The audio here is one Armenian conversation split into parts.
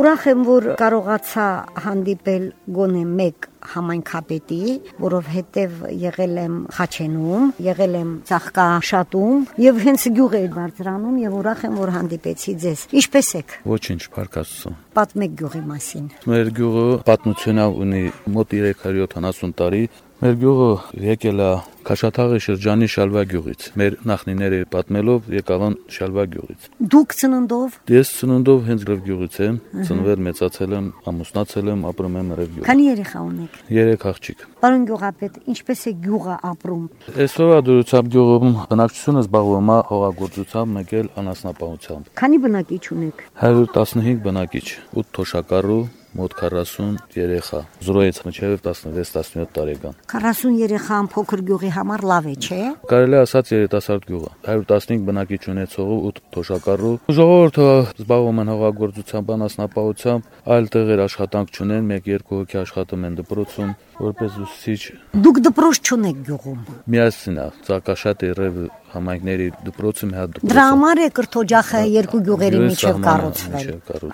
Ուրախ եմ, որ կարողացա հանդիպել գոնե մեկ համայնքապետի, որովհետև եղել եմ Խաչենում, եղել եմ Ծաղկաշատում եւ հենց գյուղ էի բարձրանում եւ ուրախ եմ, որ հանդիպեցի ձեզ։ Ինչպե՞ս եք։ Ոչինչ, փառքաստու։ Պատմեք գյուղի մասին։ Մեր գյուղը պատմությունով ունի մոտ 370 տարի, Մեր գյուղը եկել է Քաշաթաղի շրջանի Շալվա գյուղից։ Մեր նախնիները պատմելով եկալան Շալվա գյուղից։ Դուք ծննդով։ Ես ծննդով հենց Ռև գյուղից եմ, ծնվել, մեծացել եմ, ամուսնացել եմ, ապրում եմ Ռև գյուղում։ Քանի երեխա ունեք։ 3 աղջիկ։ Պարոն գյուղապետ, ինչպես է գյուղը ապրում։ Այսօր դուրսապ գյուղում բնակչությունը զբաղվում է հողագործությամբ, մեկ էլ անասնապահությամբ։ Քանի բնակիչ ունեք։ 115 բնակիչ, 8 թոշակառու, մոտ 40 երեխա 0-ից մինչև 16-17 տարեկան 40 երեխան փոքր գյուղի համար լավ է, չէ։ Կարելի ասած երիտասարդ գյուղ է 115 բնակիչ ունեցող 8 թոշակառու ժողովուրդը զբաղվում են հողագործությամբ, անասնապահությամբ, այլ տեղեր աշխատանք չունեն, 1-2 հոգի աշխատում են դպրոցում որպես ուսուցիչ։ Դուք դպրոց չունեք գյուղում։ Միասին է, ցակաշատ ռև համայնքների դպրոցը մի հատ դպրոց։ Դրա համար է կրթօջախը երկու գյուղերի միջև կառուցվել։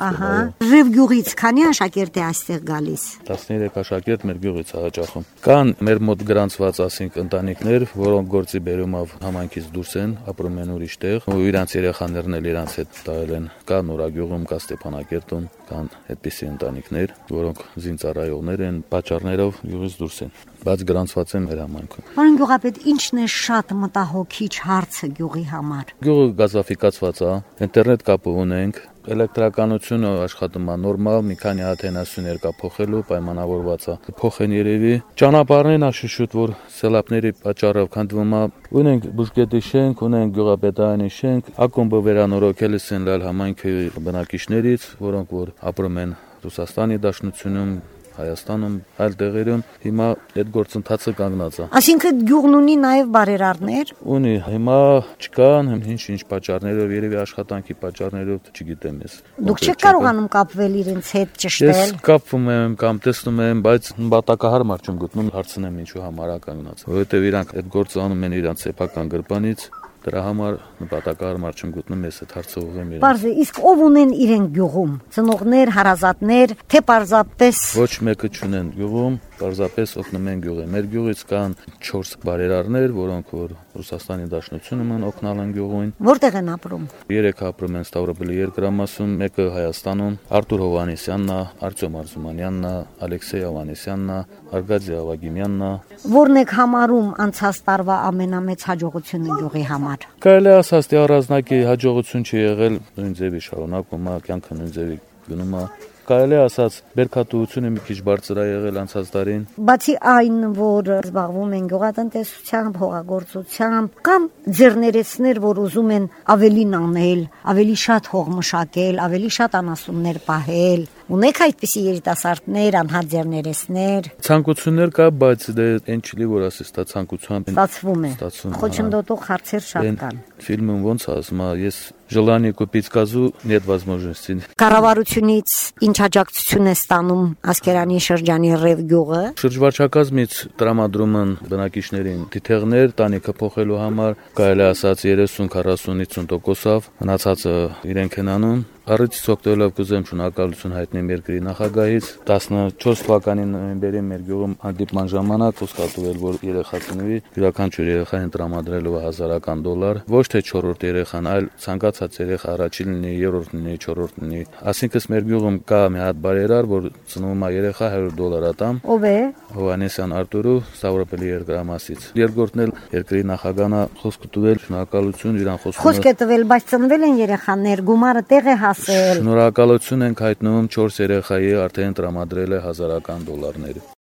Ահա։ Ռև գյուղից քանի աշակերտ է այստեղ գալիս։ 13 աշակերտ մեր գյուղից է հաճախում։ Կան մեր մոտ գրանցված ասինք ընտանիքներ, որոնք գործի բերումով համայնքից դուրս են, ապրում են ուրիշ տեղ, ու իրանց երեխաներն էլ իրանց հետ տարել են։ Կա Նորագյուղում, կա Ստեփանակերտում, կան այդպիսի ընտանիքներ, որոնք զինծառայողներ են, պատճառներով յուղից դուրս են, բայց գրանցված են մեր համայնքում։ Պարոն գյուղապետ, ի՞նչն է շատ մտահոգիչ հարցը գյուղի համար։ Գյուղը գազաֆիկացված է, ինտերնետ կապ ունենք, Էլեկտրականությունը աշխատում է նորմալ, մի քանի աթենասյուներ կա փոխելու, պայմանավորված է։ Փոխեն երևի։ Ճանապարհներն աշշուտ, որ սելապների պատճառով քանդվում է։ Ունենք բուժկետի շենք, ունենք գյուղապետարանի շենք, ակումբը վերանորոգել են լալ համայնքի բնակիչներից, որոնք որ ապրում են Ռուսաստանի Դաշնությունում, Հայաստանում, այլ տեղերում հիմա այդ գործընթացը կանգնած է։ Այսինքն գյուղն ունի նաև բարերարներ։ Ունի, հիմա չկան, ինչ-ինչ պատճառներով, երևի աշխատանքի պատճառներով, չգիտեմ ես։ Դուք չեք կարողանում կապվել իրենց հետ ճշտել։ Ես կապվում եմ կամ տեսնում եմ, բայց բատակահար մարդ չեմ գտնում, հարցնեմ ինչու համար է կանգնած։ Որովհետև իրանք այդ գործը անում են իրանք սեփական գրպանից, Դրա համար նպատակարար չեմ գտնում ես այդ հարցը ուղղեմ իրեն։ Պարզե, իսկ ով ունեն իրեն գյուղում։ Ծնողներ, հարազատներ, թե պարզապես Ոչ մեկը չունեն գյուղում, պարզապես օգնում են գյուղի։ Մեր գյուղից կան 4 բարերարներ, որոնք որ Ռուսաստանի Դաշնությունում են օգնալ են գյուղին։ Որտեղ են ապրում։ Երեք ապրում են Ստավրոպոլի երկրամասում, մեկը Հայաստանում, Արտուր Հովանեսյանն է, Արտյոմ Արզումանյանն է, Ալեքսեյ Հովանեսյանն է, Արգադի Ավագիմյանն է։ Որն եք համարում անցած տարվա ամենամեծ հաջողությունը գյուղի համար։ Կարելի ասած, թե առանձնակի հաջողություն չի եղել, նույն ձևի շարունակում է, կյանքը նույն ձևի գնում է կարելի ասած բերքատվությունը մի քիչ բարձր է եղել անցած տարին։ Բացի այն, որ զբաղվում են գյուղատնտեսությամբ, հողագործությամբ, կամ ձեռներեցներ, որ ուզում են ավելին անել, ավելի շատ հող մշակել, ավելի շատ անասուններ պահել, Ունեք այդպիսի երիտասարդներ, անհատ ձեռներեսներ։ Ցանկություններ կա, բայց դե այն չլի որ ասես դա ցանկությամբ ստացվում է։ Խոչընդոտող հարցեր շատ կան։ Ֆիլմում ոնց ասում է, ես желание купить козу нет возможности։ Կառավարությունից ինչ աջակցություն է ստանում Ասկերանի շրջանի Ռև գյուղը։ Շրջվարչակազմից տրամադրում են բնակիչներին դիթեղներ տանիքը փոխելու համար, կարելի ասած 30, 40, 50%-ով, մնացածը իրենք են անում Առիթից օգտվելով կուզեմ շնորհակալություն հայտնեմ երկրի նախագահից 14 թվականի նոյեմբերի մեր գյուղում հանդիպման ժամանակ խոսքատուվել որ երեխա ծնվի յուրաքանչյուր երեխային տրամադրելու հազարական դոլար ոչ թե 4-րդ երեխան այլ ցանկացած երեխա առաջին լինի երրորդ լինի չորրորդ լինի ասինքն մեր գյուղում կա մի հատ բարերար որ ծնվում է երեխա 100 դոլար ատամ ով է Հովանեսյան Արտուրու Սավրոպելի երկրամասից երկրորդն էլ երկրի նախագահանա խոսք տվել շնորհակալություն իրան խոսքը խոսք է տվել բայց ծնվել են երեխաներ գումարը տեղ է հաս ասել։ Շնորհակալություն ենք հայտնում 4 երեխայի արդեն տրամադրել է հազարական դոլարներ։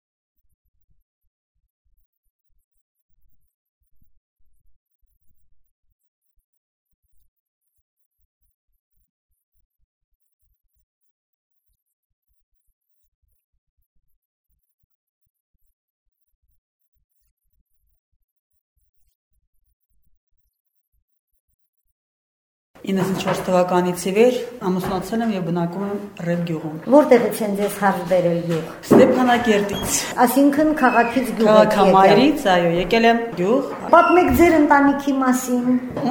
«94 թվականից ի վեր ամուսնացել եմ եւ բնակվում եմ Ռև գյուղում։ Որտեղից են ձեզ հարց բերել գյուղ։ Ստեփանակերտից։ Այսինքն քաղաքից գյուղ եք եկել։ Քաղաքամայրից, այո, եկել եմ գյուղ։ Պատմեք ձեր ընտանիքի մասին։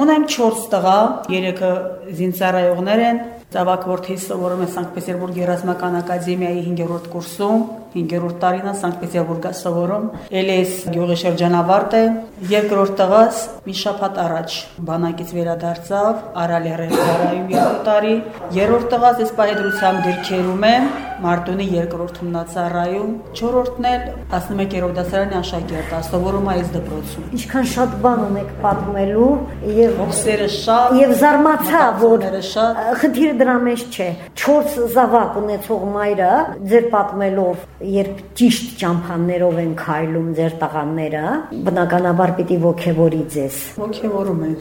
Ունեմ 4 տղա, երեքը զինծառայողներ են, Ծավակ որդիս սովորում է Սանկտ Պետերբուրգ Երազմական ակադեմիայի 5-րդ կուրսում, 5-րդ տարին է Սանկտ Պետերբուրգը սովորում։ Էլես գյուղի շրջանավարտ է, երկրորդ տղաս մի շաբաթ առաջ բանակից վերադարձավ, ծառայում 2 տարի, երրորդ տղաս ես պահեդրությամբ դիրքերում է, Մարտունի երկրորդ հիմնածառայում, 4-րդն էլ 11-րդ դասարանի աշակերտ է, սովորում է այս դպրոցում։ Ինչքան շատ բան ունեք պատմելու եւ ოფսերը շատ եւ զարմացա, որ խնդիրը դրա մեջ չէ։ 4 զավակ ունեցող մայրը ձեր պատմելով, երբ ճիշտ ճամփաներով են քայլում ձեր տղաները, բնականաբար պիտի ողքեվորի ձեզ։ ոգևորում են։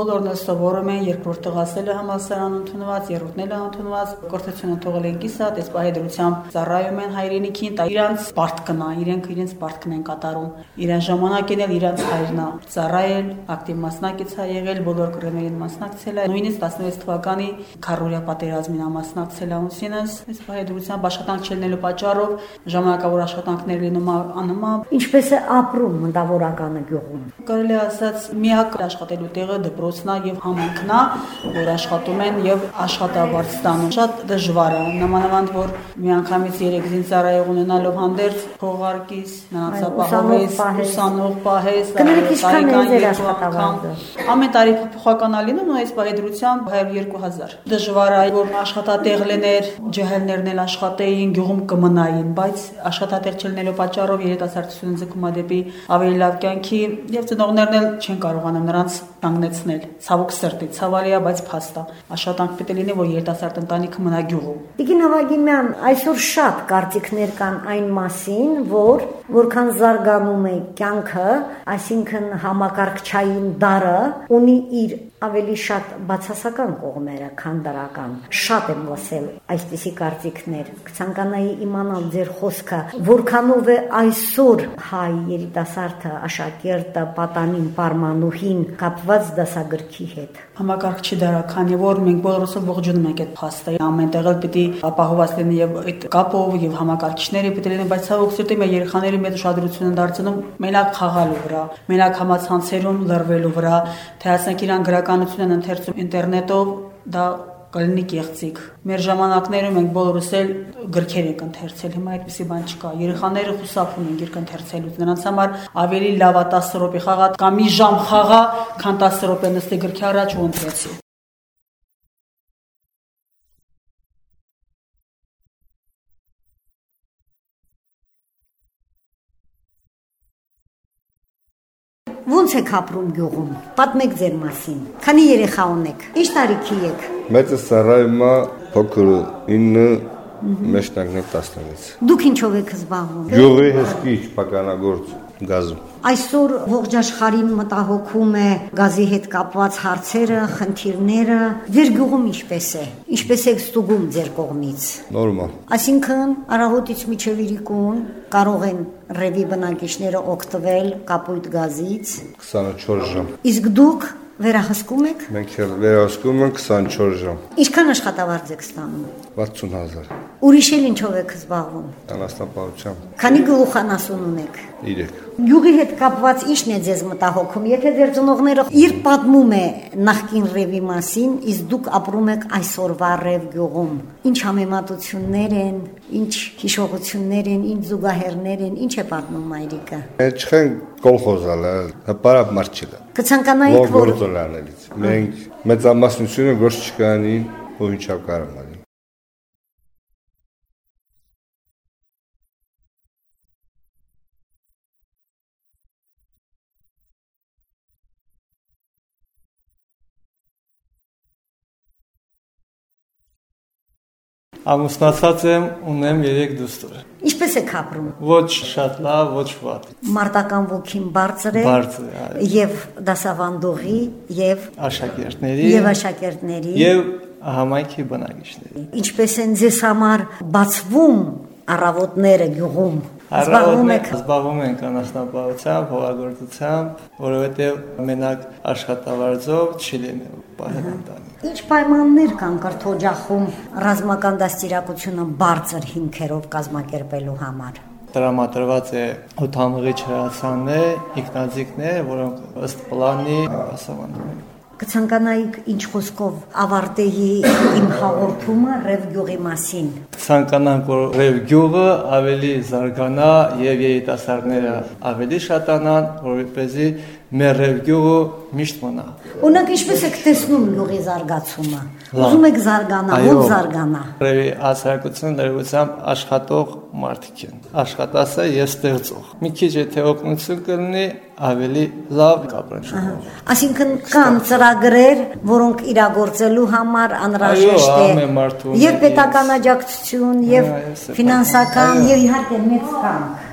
Բոլորն սովորում են, երկրորդ տղասել է համալսարան ընդունված, երրորդն էլ ընդունված, կորցությունը թողել են կիսատ, այս պահեդրությամբ ծառայում են հայրենիքին, տա իրանց պարտքն է, իրենք իրենց պարտքն են կատարում։ Իրեն ժամանակին էլ իրանց հայրն է ծառայել, ակտիվ մասնակից է եղել, բոլոր կրեմերին մասնակցել է։ Նույնիսկ 16 թվականի քարորիա պատերազմին է մասնակցել ամուսինս, այս պահեդրությամբ աշխատանք չլինելու պատճառով ժամանակավոր աշխատանքներ լինում ա- աննման Ինչպես է ապրում մտավորականը գյուղում։ Կարելի է ասած միակ աշխատելու տեղը դպրոցն է եւ համայնքն է, որ աշխատում են եւ աշխատավարձ ստանում։ Շատ դժվար է, նմանավանդ որ միանգամից 3 զինծառայող ունենալով հանդերձ փողարկից, նրանց Այո, ապահովես, ուսանող պահես։ տարեկան երկու անգամ։ Ամեն տարի փոփոխական է լինում ու այս պահեդրությամբ 102.000։ Դժվար է, որ աշխատատեղ լիներ, ջահելներն էլ աշխատեին, գյուղում կմնային, բայց աշխատատեղ չլինելու պատճառով երիտասարդությունը ձգում է դեպի ավելի լավ կյանքի եւ ծնողներն էլ չեն կարողանում նրանց կանգնեցնել։ Ցավոք սրտի, ցավալի է, բայց փաստ է։ Աշխատանք պետք է լինի, որ երիտասարդ ընտանիքը մնա գյուղում։ Տիկին Հավագիմյան, այսօր շատ կարծիքներ կան այն մասին, որ որքան զարգանում է կյանքը, այսինքն համակարգչային դարը ունի իր ավելի շատ բացասական կողմերը, քան դրական։ Շատ եմ լսել այսպիսի կարծիքներ։ Կցանկանայի իմանալ ձեր խոսքը, որքանով է այսօր հայ երիտասարդը, աշակերտը, պատանին, պարմանուհին կապված դասագրքի հետ։ Համակարգչի դարա, քանի որ մենք բոլորս ողջունում ենք այդ փաստը, ամենտեղ էլ պիտի ապահովված լինի եւ այդ կապով եւ համակարգիչները պիտի լինեն, բայց ցավոք սրտի մեր երեխաների մեծ ուշադրություն են դարձնում մենակ խաղալու վրա, մենակ համացանցերում լրվելու վրա, թե ասենք իրան գրականություն են ընթերցում ինտերնետով, դա կլինի կեղծիկ։ Մեր ժամանակներում մենք բոլորս էլ գրքեր ենք ընթերցել, հիմա այդպեսի բան չկա։ Երեխաները խուսափում են գիրք ընթերցելուց։ Նրանց համար ավելի լավ է 10 րոպե խաղա կամ մի ժամ խաղա, քան 10 րոպե նստի գրքի առաջ ու ընթերցի։ Ոնց եք ապրում գյուղում։ Պատմեք ձեր մասին։ Քանի երեխա ունեք։ Ինչ տարիքի եք։ Մեծը սարայում է փոքր 9 մեջտանգն է 10-ից։ Դուք ինչով եք զբաղվում։ Գյուղի հսկիչ պականագործ գազում։ Այսօր ողջ աշխարհին մտահոգում է գազի հետ կապված հարցերը, խնդիրները։ Ձեր գյուղում ինչպես է։ Ինչպես եք ստուգում ձեր կողմից։ Նորմալ։ Այսինքն առավոտից մինչև իրիկուն կարող են ռևի բնակիչները օգտվել կապույտ գազից։ 24 ժամ։ Իսկ դուք վերահսկում եք։ Մենք վերահսկում ենք 24 ժամ։ Ինչքան աշխատավարձ եք ստանում։ 60000 Ուրիշ էլ ինչով եք զբաղվում։ անաստապահությամբ Քանի գլուխանասուն ունեք։ 3։ Գյուղի հետ կապված ի՞նչն է ձեզ մտահոգում։ Եթե ձեր ծնողները իր պատմում է նախկին ռևի մասին, իսկ դուք ապրում եք այսօրվա ռև գյուղում, ինչ համեմատություններ են, ինչ հիշողություններ են, ինչ զուգահեռներ են, ինչ է պատմում մայրիկը։ Չխեն կոլխոզալ, հպարապ մարդ Կցանկանայիք, Ո՞ր Մենք մեծամասնությունը գործ չկանի, ու ինչա կարող Ամուսնացած եմ, ունեմ 3 դուստր։ ինչպես եք ապրում։ Ոչ շատ լավ, ոչ վատ։ Մարտական ոգին բարձր է Բարձր է, եւ դասավանդողի եւ Աշակերտների եւ աշակերտների եւ համայնքի բնակիչների։ ինչպես են ձեզ համար բացվում առավոտները գյուղում։ Զբաղվում եք զբաղվում ենք անասնապահությամբ, հողագործությամբ, որովհետեւ մենակ աշխատավարձով չի պահել ընտանիք։ Ինչ պայմաններ կան կրթօջախում ռազմական դաստիարակությունը բարձր հիմքերով կազմակերպելու համար։ Տրամադրված է օթամղի չրացաններ, ինքնաձիգներ, որոնք ըստ պլանի հասավանդում են։ Կցանկանայիք ինչ խոսքով ավարտեի իմ հաղորդումը Ռև գյուղի մասին։ Ցանկանանք որ Ռև գյուղը ավելի զարգանա եւ երիտասարդները ավելի շատանան, որովհետեւ մեր Ռև գյուղը միշտ մնա։ Օրինակ ինչպես եք տեսնում գյուղի զարգացումը։ Ուզում եք զարգանալ, ո՞ր զարգանա։ Ռևի հասարակությունը ներողությամբ աշխատող մարդիկ են։ Աշխատասը եւ ստեղծող։ Մի քիչ եթե օգնություն կլինի, ավելի լավ կապրեն։ Այսինքն կան ծրագրեր, որոնք իրագործելու համար անհրաժեշտ է եւ պետական աջակցություն, եւ ֆինանսական, եւ իհարկե մեծ կամք։